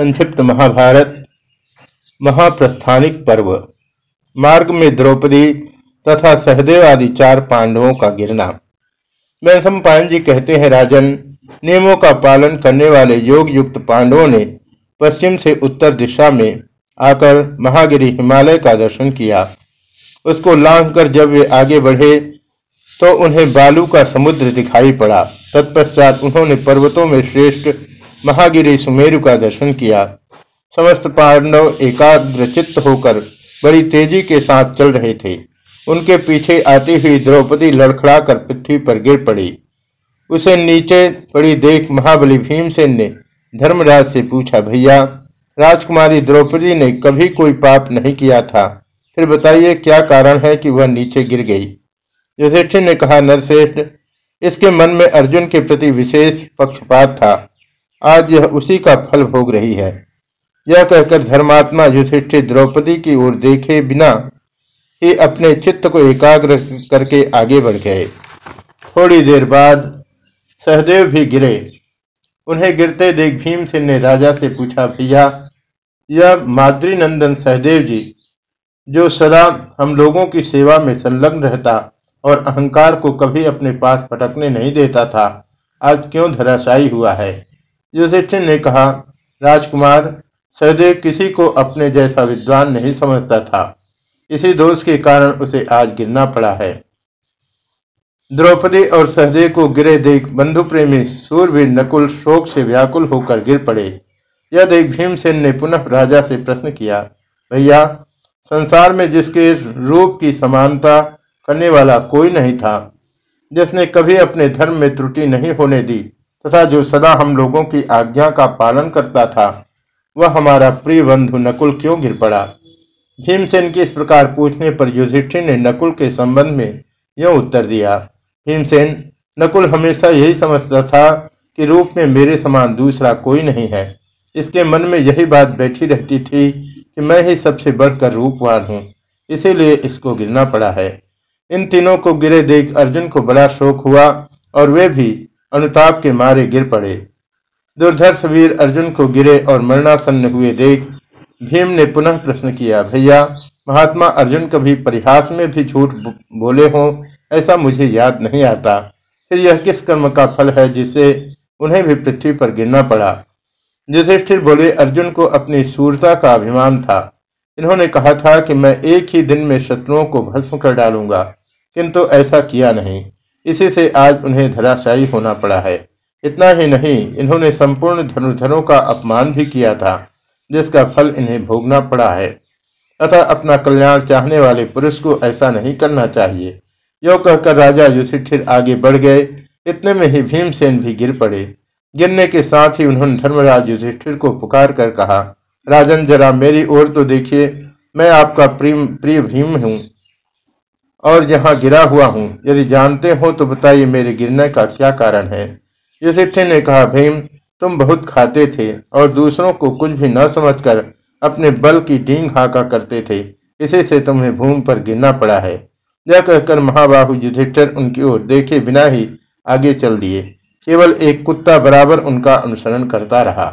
संक्षिप्त महाभारत, महाप्रस्थानिक पर्व। मार्ग में द्रौपदी तथा सहदेव आदि चार पांडवों का गिरना। मैथम पायन जी कहते हैं, राजन, नियमों का पालन करने वाले योग युक्त पांडवों ने पश्चिम से उत्तर दिशा में आकर महागिरी हिमालय का दर्शन किया। उसको लांघ कर जब वे आगे बढ़े तो उन्हें बालू का समुद्र दिखाई पड़ा। तत्पश्चात उन्होंने पर्वतों में श्रेष्ठ महागिरी सुमेरु का दर्शन किया। समस्त पांडव एकाग्रचित्त होकर बड़ी तेज़ी के साथ चल रहे थे। उनके पीछे आती हुई द्रौपदी लड़खड़ा कर पृथ्वी पर गिर पड़ी। उसे नीचे पड़ी देख महाबली भीमसेन ने धर्मराज से पूछा, भैया, राजकुमारी द्रौपदी ने कभी कोई पाप नहीं किया था? फिर बताइए, क्या कारण है कि वह नीचे गिर गई? युधिष्ठिर ने कहा, नरश्रेष्ठ, इसके मन में अर्जुन के प्रति विशेष पक्षपात था। आज यह उसी का फल भोग रही है। यह कहकर धर्मात्मा युधिष्ठिर द्रौपदी की ओर देखे बिना ही अपने चित्त को एकाग्र करके आगे बढ़ गए। थोड़ी देर बाद सहदेव भी गिरे। उन्हें गिरते देख भीमसेन ने राजा से पूछा, भैया, यह माद्रीनंदन सहदेव जी, जो सदा हम लोगों की सेवा में संलग्न रहता और अहंकार को कभी अपने पास पटकने नहीं देता था, आज क्यों धराशायी हुआ है? युधिष्ठिर ने कहा, राजकुमार, सहदेव किसी को अपने जैसा विद्वान नहीं समझता था। इसी दोष के कारण उसे आज गिरना पड़ा है। द्रौपदी और सहदेव को गिरे देख बंधु प्रेमी सूरवीर नकुल शोक से व्याकुल होकर गिर पड़े। यह देख भीमसेन ने पुनः राजा से प्रश्न किया, भैया, संसार में जिसके रूप की समानता करने वाला कोई नहीं था, जिसने कभी अपने धर्म में त्रुटि नहीं होने दी तथा जो सदा हम लोगों की आज्ञा का पालन करता था, वह हमारा प्रिय बंधु नकुल क्यों गिर पड़ा? भीमसेन के इस प्रकार पूछने पर युधिष्ठिर ने नकुल के संबंध में यह उत्तर दिया, भीमसेन, नकुल हमेशा यही समझता था कि रूप में मेरे समान दूसरा कोई नहीं है। इसके मन में यही बात बैठी रहती थी कि मैं ही सबसे बढ़कर रूपवान हूँ, इसीलिए इसको गिरना पड़ा है। इन तीनों को गिरे देख अर्जुन को बड़ा शोक हुआ और वे भी अनुताप के मारे गिर पड़े। दुर्धर्ष वीर अर्जुन को गिरे और मरणासन्न हुए देख भीम ने पुनः प्रश्न किया, भैया, महात्मा अर्जुन कभी परिहास में भी झूठ बोले हो? ऐसा मुझे याद नहीं आता। फिर यह किस कर्म का फल है जिसे उन्हें भी पृथ्वी पर गिरना पड़ा? युधिष्ठिर बोले, अर्जुन को अपनी सूरता का अभिमान था। इन्होंने कहा था कि मैं एक ही दिन में शत्रुओं को भस्म कर डालूँगा, किंतु ऐसा किया नहीं। इसी से आज उन्हें धराशायी होना पड़ा है। इतना ही नहीं, इन्होंने संपूर्ण धनुधरों का अपमान भी किया था, जिसका फल इन्हें भोगना पड़ा है। अतः अपना कल्याण चाहने वाले पुरुष को ऐसा नहीं करना चाहिए। यो कहकर राजा युधिष्ठिर आगे बढ़ गए। इतने में ही भीमसेन भी गिर पड़े। गिरने के साथ ही उन्होंने धर्मराज युधिष्ठिर को पुकार कर कहा, राजन, जरा मेरी ओर तो देखिए। मैं आपका प्रिय प्रिय भीम हूँ। और यहाँ गिरा हुआ हूँ। यदि जानते हो तो बताइए मेरे गिरने का क्या कारण है। युधिष्ठिर ने कहा, भीम, तुम बहुत खाते थे और दूसरों को कुछ भी न समझकर अपने बल की डींग हाका करते थे। इसी से तुम्हें भूमि पर गिरना पड़ा है। यह कहकर महाबाहु युधिष्ठिर उनकी ओर देखे बिना ही आगे चल दिए। केवल एक कुत्ता बराबर उनका अनुसरण करता रहा।